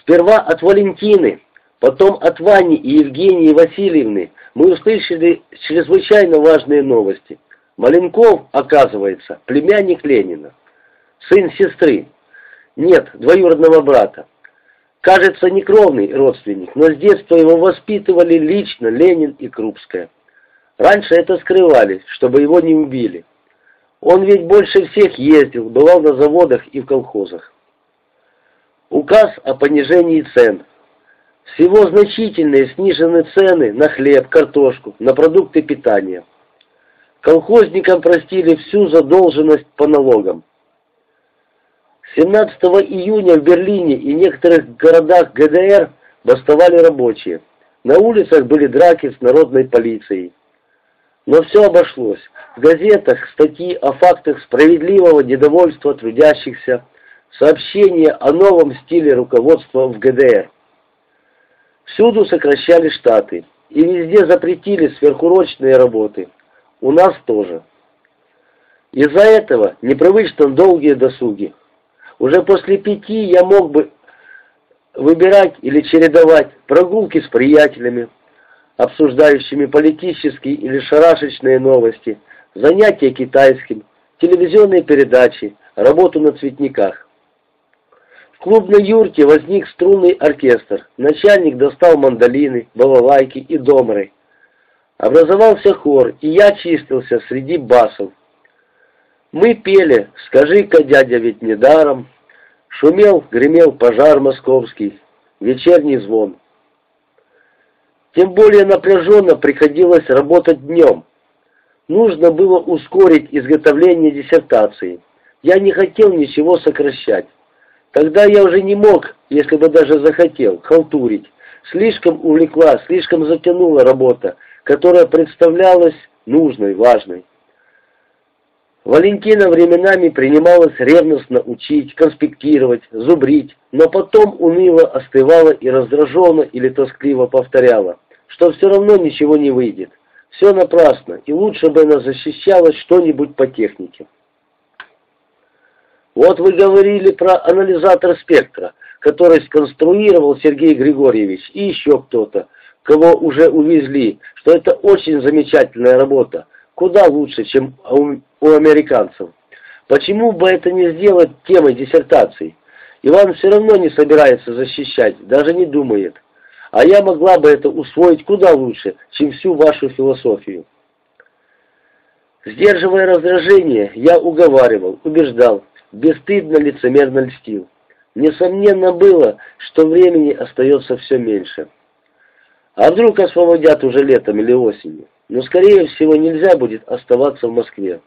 Сперва от Валентины, потом от Вани и Евгении Васильевны мы услышали чрезвычайно важные новости. Маленков, оказывается, племянник Ленина, сын сестры, нет, двоюродного брата. Кажется, не кровный родственник, но с детства его воспитывали лично Ленин и Крупская. Раньше это скрывали, чтобы его не убили. Он ведь больше всех ездил, бывал на заводах и в колхозах. Указ о понижении цен. Всего значительные снижены цены на хлеб, картошку, на продукты питания. Колхозникам простили всю задолженность по налогам. 17 июня в Берлине и некоторых городах ГДР бастовали рабочие. На улицах были драки с народной полицией. Но все обошлось. В газетах статьи о фактах справедливого недовольства трудящихся, сообщения о новом стиле руководства в ГДР. Всюду сокращали штаты, и везде запретили сверхурочные работы. У нас тоже. Из-за этого непривычно долгие досуги. Уже после пяти я мог бы выбирать или чередовать прогулки с приятелями, обсуждающими политические или шарашечные новости, занятия китайским, телевизионные передачи, работу на цветниках. Клубной юрте возник струнный оркестр. Начальник достал мандолины, балалайки и домры. Образовался хор, и я чистился среди басов. Мы пели «Скажи-ка, дядя, ведь не даром». Шумел, гремел пожар московский, вечерний звон. Тем более напряженно приходилось работать днем. Нужно было ускорить изготовление диссертации. Я не хотел ничего сокращать. Тогда я уже не мог, если бы даже захотел, халтурить. Слишком увлекла, слишком затянула работа, которая представлялась нужной, важной. Валентина временами принималась ревностно учить, конспектировать, зубрить, но потом уныло остывала и раздраженно или тоскливо повторяла, что все равно ничего не выйдет. Все напрасно, и лучше бы она защищала что-нибудь по технике. Вот вы говорили про анализатор спектра, который сконструировал Сергей Григорьевич и еще кто-то, кого уже увезли, что это очень замечательная работа, куда лучше, чем у американцев. Почему бы это не сделать темой диссертации? Иван все равно не собирается защищать, даже не думает. А я могла бы это усвоить куда лучше, чем всю вашу философию. Сдерживая раздражение, я уговаривал, убеждал, бесстыдно лицемерно льстил. Несомненно было, что времени остается все меньше. А вдруг освободят уже летом или осенью? Но, скорее всего, нельзя будет оставаться в Москве.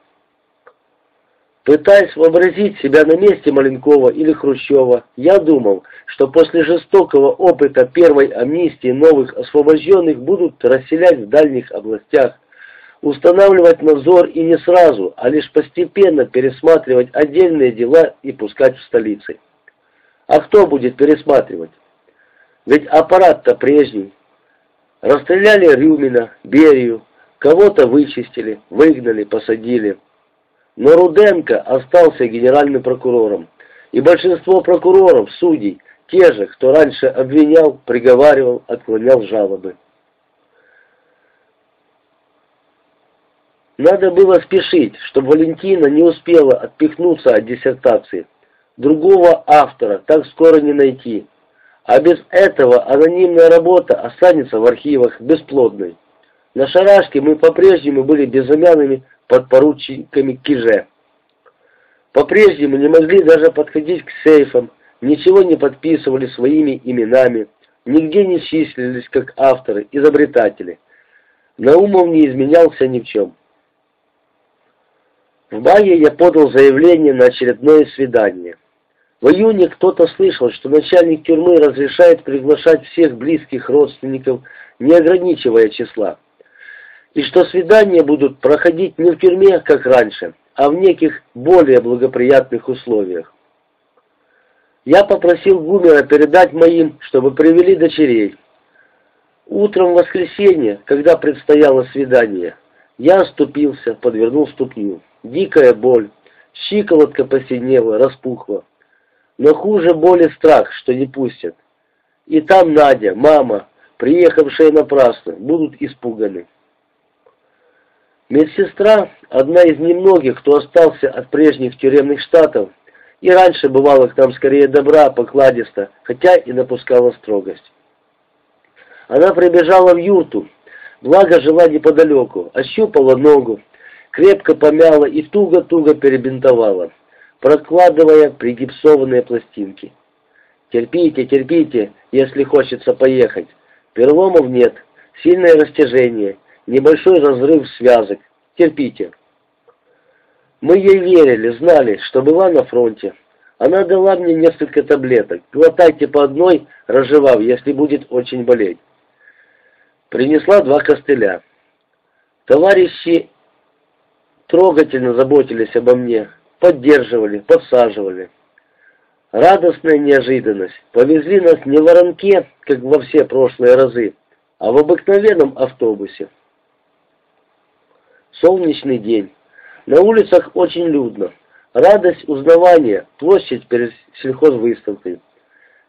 Пытаясь вообразить себя на месте Маленкова или Хрущева, я думал, что после жестокого опыта первой амнистии новых освобожденных будут расселять в дальних областях, устанавливать надзор и не сразу, а лишь постепенно пересматривать отдельные дела и пускать в столицы. А кто будет пересматривать? Ведь аппарат-то прежний. Расстреляли Рюмина, Берию, кого-то вычистили, выгнали, посадили. Но Руденко остался генеральным прокурором, и большинство прокуроров, судей, те же, кто раньше обвинял, приговаривал, отклонял жалобы. Надо было спешить, чтобы Валентина не успела отпихнуться от диссертации. Другого автора так скоро не найти. А без этого анонимная работа останется в архивах бесплодной. На шарашке мы по-прежнему были безымянными подпоручиками Киже. По-прежнему не могли даже подходить к сейфам, ничего не подписывали своими именами, нигде не числились как авторы, изобретатели. Наумов не изменялся ни в чем. В мае я подал заявление на очередное свидание. В июне кто-то слышал, что начальник тюрьмы разрешает приглашать всех близких родственников, не ограничивая числа и что свидания будут проходить не в тюрьме, как раньше, а в неких более благоприятных условиях. Я попросил Гумера передать моим, чтобы привели дочерей. Утром в воскресенье, когда предстояло свидание, я оступился, подвернул ступню. Дикая боль, щиколотка посинела, распухла. Но хуже боли страх, что не пустят. И там Надя, мама, приехавшие напрасно, будут испуганы. Медсестра, одна из немногих, кто остался от прежних тюремных штатов, и раньше бывала к нам скорее добра, покладиста, хотя и напускала строгость. Она прибежала в юрту, благо жила неподалеку, ощупала ногу, крепко помяла и туго-туго перебинтовала, прокладывая пригипсованные пластинки. Терпите, терпите, если хочется поехать. Переломов нет, сильное растяжение, небольшой разрыв связок. Терпите. Мы ей верили, знали, что была на фронте. Она дала мне несколько таблеток. Глотайте по одной, разжевав, если будет очень болеть. Принесла два костыля. Товарищи трогательно заботились обо мне, поддерживали, подсаживали. Радостная неожиданность. Повезли нас не в воронке, как во все прошлые разы, а в обыкновенном автобусе. Солнечный день. На улицах очень людно. Радость узнавания, площадь перед сельхозвыставкой.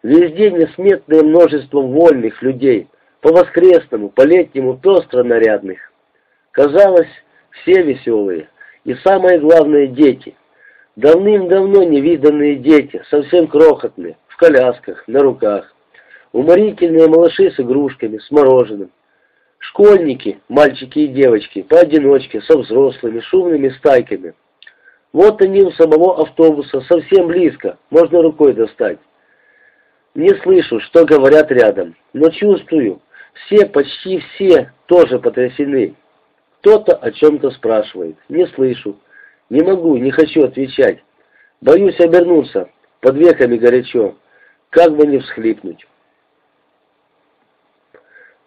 Везде несметное множество вольных людей, по-воскресному, по-летнему пестро нарядных. Казалось, все веселые. И самое главное, дети. Давным-давно невиданные дети, совсем крохотные, в колясках, на руках. Уморительные малыши с игрушками, с мороженым. Школьники, мальчики и девочки, поодиночке, со взрослыми, шумными стайками. Вот они у самого автобуса, совсем близко, можно рукой достать. Не слышу, что говорят рядом, но чувствую, все, почти все тоже потрясены. Кто-то о чем-то спрашивает. Не слышу. Не могу, не хочу отвечать. Боюсь обернуться. Под веками горячо. Как бы не всхлипнуть.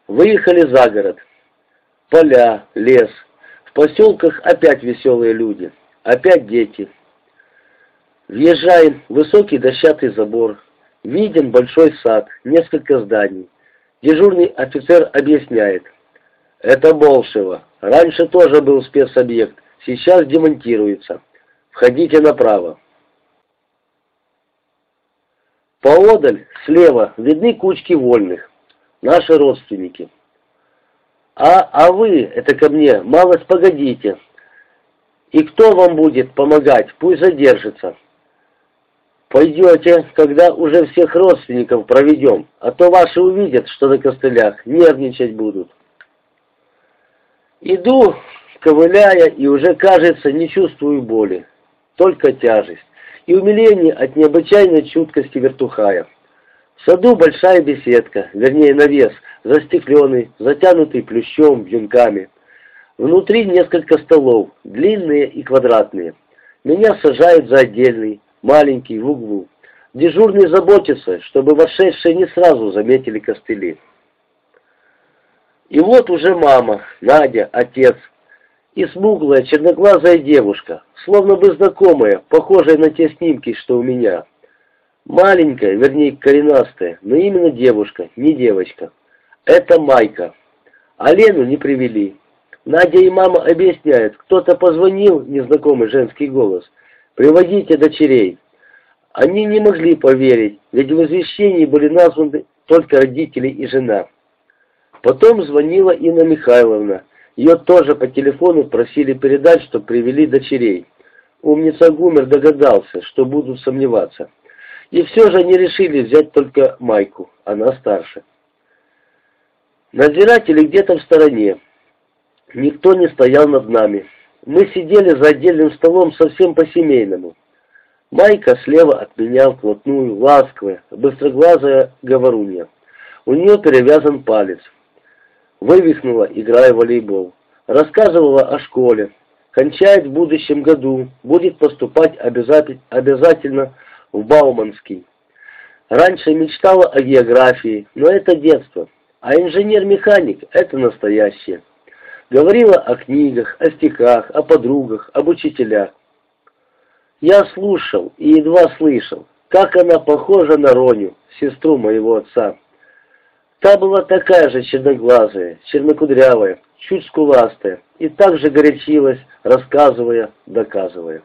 Выехали за город. Поля, лес. В поселках опять веселые люди. Опять дети. Въезжаем, высокий дощатый забор. Виден большой сад, несколько зданий. Дежурный офицер объясняет. Это Болшево. Раньше тоже был спецобъект, сейчас демонтируется. Входите направо. Поодаль, слева, видны кучки вольных. Наши родственники. А, а вы, это ко мне, малость погодите. И кто вам будет помогать, пусть задержится. Пойдете, когда уже всех родственников проведем, а то ваши увидят, что на костылях, нервничать будут. Иду, ковыляя, и уже, кажется, не чувствую боли, только тяжесть и умиление от необычайной чуткости вертухая. В саду большая беседка, вернее навес, застекленный, затянутый плющом, вьюнками. Внутри несколько столов, длинные и квадратные. Меня сажают за отдельный, маленький, в углу. Дежурный заботится, чтобы вошедшие не сразу заметили костыли. И вот уже мама, Надя, отец и смуглая черноглазая девушка, словно бы знакомая, похожая на те снимки, что у меня. Маленькая, вернее коренастая, но именно девушка, не девочка. Это Майка. А Лену не привели. Надя и мама объясняют, кто-то позвонил, незнакомый женский голос. «Приводите дочерей». Они не могли поверить, ведь в извещении были названы только родители и жена. Потом звонила Инна Михайловна. Ее тоже по телефону просили передать, что привели дочерей. Умница Гумер догадался, что будут сомневаться. И все же они решили взять только Майку, она старше. Надзиратели где-то в стороне. Никто не стоял над нами. Мы сидели за отдельным столом совсем по-семейному. Майка слева от меня вплотную, ласковая, быстроглазая говорунья. У нее перевязан палец. Вывихнула, играя в волейбол. Рассказывала о школе. Кончает в будущем году, будет поступать обязательно в Бауманский. Раньше мечтала о географии, но это детство. А инженер-механик – это настоящее. Говорила о книгах, о стихах, о подругах, об учителях. Я слушал и едва слышал, как она похожа на Роню, сестру моего отца. Та была такая же черноглазая, чернокудрявая, чуть скуластая, и так же горячилась, рассказывая, доказывая.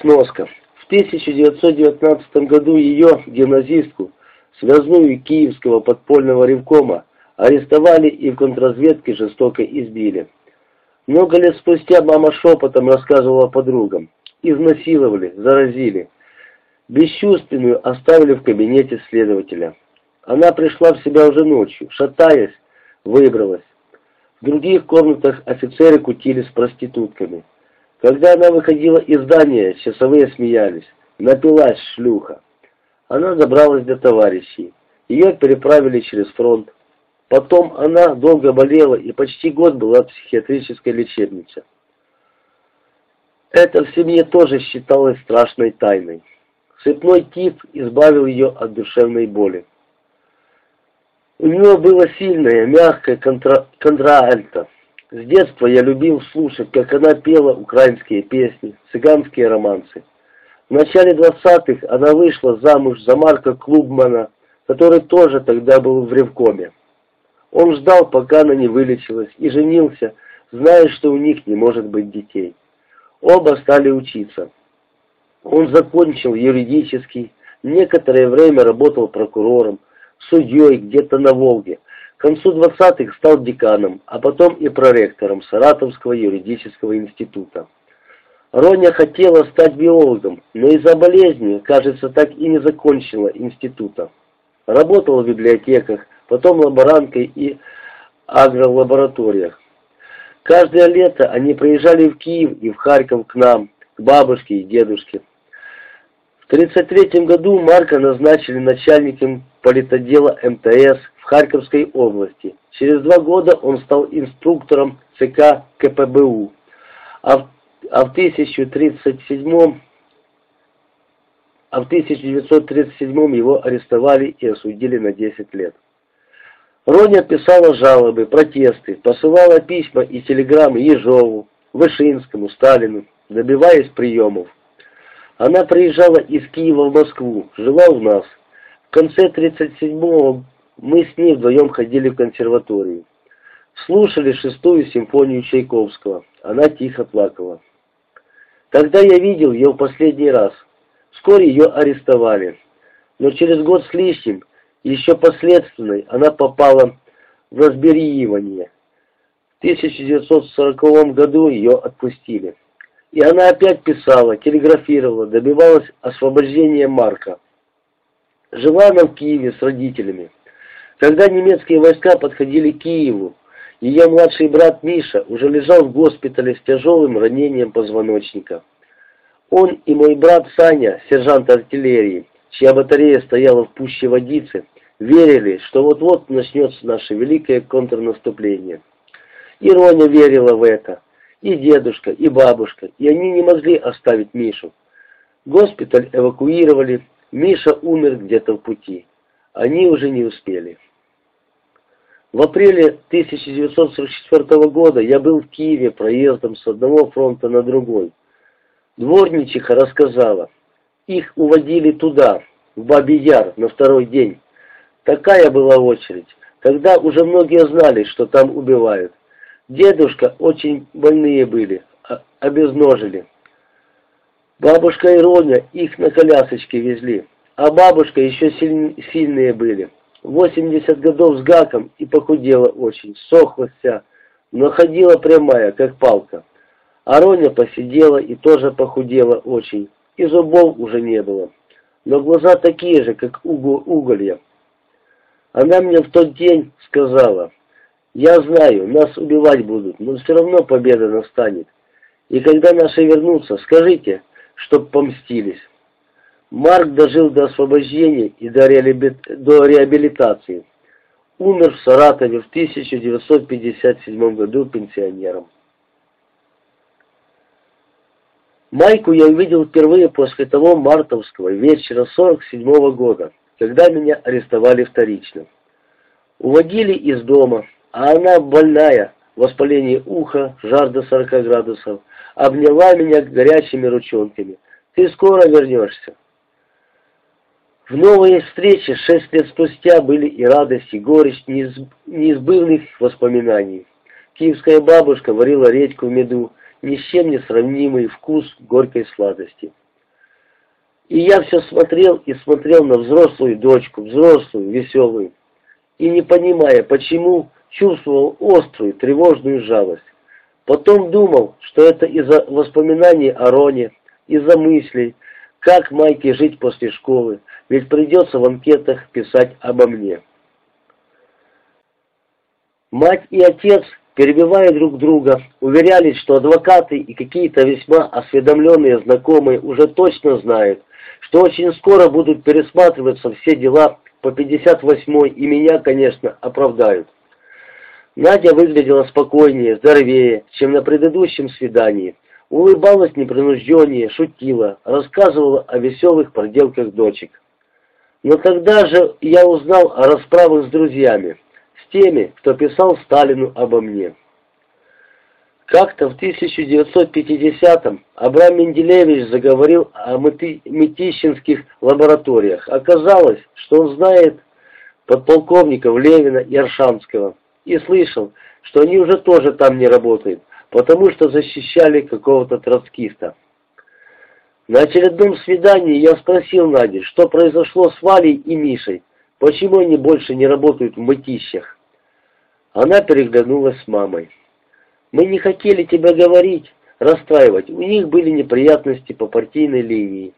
Сноска. В 1919 году ее, гимназистку, связную киевского подпольного ревкома, арестовали и в контрразведке жестоко избили. Много лет спустя мама шепотом рассказывала подругам. Изнасиловали, заразили. Бесчувственную оставили в кабинете следователя. Она пришла в себя уже ночью, шатаясь, выбралась. В других комнатах офицеры кутили с проститутками. Когда она выходила из здания, часовые смеялись. Напилась шлюха. Она добралась до товарищей. Ее переправили через фронт. Потом она долго болела и почти год была в психиатрической лечебнице. Это в семье тоже считалось страшной тайной. Сыпной тип избавил ее от душевной боли. У нее было сильное, мягкое контра... С детства я любил слушать, как она пела украинские песни, цыганские романсы. В начале двадцатых она вышла замуж за Марка Клубмана, который тоже тогда был в Ревкоме. Он ждал, пока она не вылечилась, и женился, зная, что у них не может быть детей. Оба стали учиться. Он закончил юридический, некоторое время работал прокурором, судьей где-то на Волге. К концу 20-х стал деканом, а потом и проректором Саратовского юридического института. Роня хотела стать биологом, но из-за болезни, кажется, так и не закончила института. Работала в библиотеках, потом лаборанткой и агролабораториях. Каждое лето они приезжали в Киев и в Харьков к нам, к бабушке и дедушке. В 1933 году Марка назначили начальником политодела МТС в Харьковской области. Через два года он стал инструктором ЦК КПБУ, а в, а в 1037 а в 1937 его арестовали и осудили на 10 лет. Роня писала жалобы, протесты, посылала письма и телеграммы Ежову, Вышинскому, Сталину, добиваясь приемов. Она приезжала из Киева в Москву, жила у нас. Конце 37-го мы с ней вдвоем ходили в консерваторию. Слушали шестую симфонию Чайковского. Она тихо плакала. Когда я видел ее в последний раз, вскоре ее арестовали. Но через год с лишним еще последственной она попала в разбериивание. В 1940 году ее отпустили. И она опять писала, телеграфировала, добивалась освобождения Марка. Жила она в Киеве с родителями. Когда немецкие войска подходили к Киеву, ее младший брат Миша уже лежал в госпитале с тяжелым ранением позвоночника. Он и мой брат Саня, сержант артиллерии, чья батарея стояла в пуще водицы, верили, что вот-вот начнется наше великое контрнаступление. И Роня верила в это, и дедушка, и бабушка, и они не могли оставить Мишу. Госпиталь эвакуировали, Миша умер где-то в пути. Они уже не успели. В апреле 1944 года я был в Киеве проездом с одного фронта на другой. Дворничиха рассказала, их уводили туда, в Бабий Яр, на второй день. Такая была очередь. Тогда уже многие знали, что там убивают. Дедушка очень больные были, а, обезножили. Бабушка и Роня их на колясочке везли, а бабушка еще силь, сильные были. 80 годов с гаком и похудела очень, сохла вся, но ходила прямая, как палка. А Роня посидела и тоже похудела очень, и зубов уже не было. Но глаза такие же, как уголья. Она мне в тот день сказала, «Я знаю, нас убивать будут, но все равно победа настанет. И когда наши вернутся, скажите, чтоб помстились». Марк дожил до освобождения и до, реабилитации. Умер в Саратове в 1957 году пенсионером. Майку я увидел впервые после того мартовского вечера 47 -го года когда меня арестовали вторично. Уводили из дома, а она больная, воспаление уха, жар до 40 градусов, обняла меня горячими ручонками. «Ты скоро вернешься». В новые встречи шесть лет спустя были и радость, и горечь неизбывных воспоминаний. Киевская бабушка варила редьку в меду, ни с чем не сравнимый вкус горькой сладости. И я все смотрел и смотрел на взрослую дочку, взрослую, веселую, и не понимая, почему, чувствовал острую, тревожную жалость. Потом думал, что это из-за воспоминаний о Роне, из-за мыслей, как Майке жить после школы, ведь придется в анкетах писать обо мне. Мать и отец, перебивая друг друга, уверялись, что адвокаты и какие-то весьма осведомленные знакомые уже точно знают, что очень скоро будут пересматриваться все дела по 58-й и меня, конечно, оправдают. Надя выглядела спокойнее, здоровее, чем на предыдущем свидании. Улыбалась непринужденнее, шутила, рассказывала о веселых проделках дочек. Но тогда же я узнал о расправах с друзьями с теми, кто писал Сталину обо мне. Как-то в 1950-м Абрам Менделеевич заговорил о Мытищинских лабораториях. Оказалось, что он знает подполковников Левина и Аршанского и слышал, что они уже тоже там не работают, потому что защищали какого-то троцкиста. На очередном свидании я спросил Нади, что произошло с Валей и Мишей, почему они больше не работают в мытищах. Она переглянулась с мамой. «Мы не хотели тебя говорить, расстраивать. У них были неприятности по партийной линии.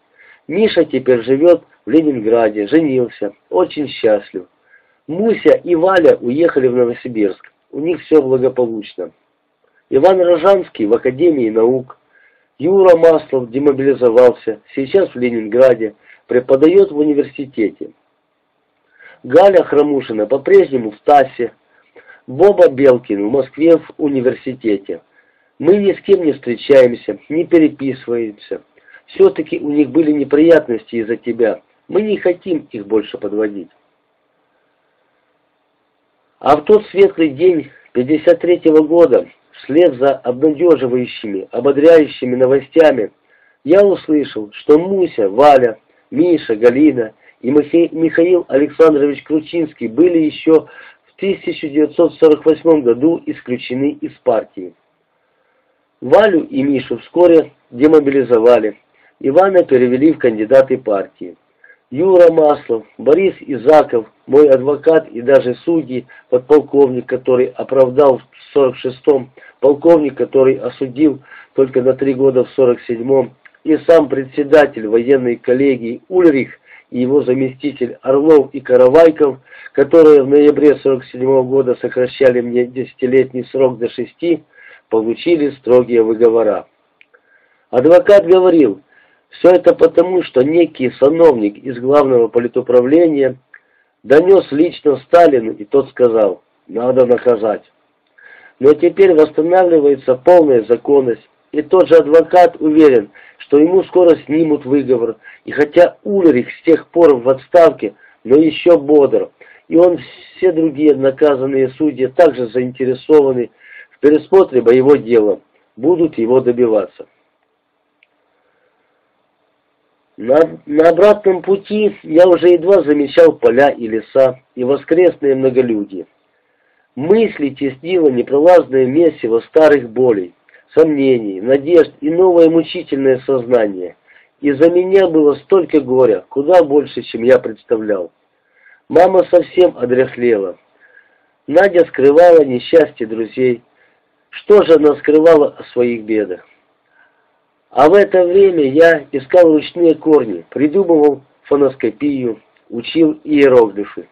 Миша теперь живет в Ленинграде, женился, очень счастлив. Муся и Валя уехали в Новосибирск. У них все благополучно. Иван Рожанский в Академии наук. Юра Маслов демобилизовался, сейчас в Ленинграде, преподает в университете. Галя Храмушина по-прежнему в ТАССе, Боба Белкин в Москве в университете. Мы ни с кем не встречаемся, не переписываемся. Все-таки у них были неприятности из-за тебя. Мы не хотим их больше подводить. А в тот светлый день 53-го года, вслед за обнадеживающими, ободряющими новостями, я услышал, что Муся, Валя, Миша, Галина и Михаил Александрович Кручинский были еще в 1948 году исключены из партии. Валю и Мишу вскоре демобилизовали, Ивана перевели в кандидаты партии. Юра Маслов, Борис Изаков, мой адвокат и даже судьи, подполковник, который оправдал в 46-м, полковник, который осудил только на три года в 47-м, и сам председатель военной коллегии Ульрих и его заместитель Орлов и Каравайков, которые в ноябре 47 -го года сокращали мне десятилетний срок до шести, получили строгие выговора. Адвокат говорил, все это потому, что некий сановник из главного политуправления донес лично Сталину, и тот сказал, надо наказать. Но теперь восстанавливается полная законность, и тот же адвокат уверен, что ему скоро снимут выговор, и хотя Ульрих с тех пор в отставке, но еще бодр, и он все другие наказанные судьи также заинтересованы в пересмотре боевого дела, будут его добиваться. На, на обратном пути я уже едва замечал поля и леса, и воскресные многолюдие. Мысли теснило непролазное месиво старых болей, сомнений, надежд и новое мучительное сознание. Из-за меня было столько горя, куда больше, чем я представлял. Мама совсем одряхлела. Надя скрывала несчастье друзей. Что же она скрывала о своих бедах? А в это время я искал ручные корни, придумывал фоноскопию, учил иероглифы.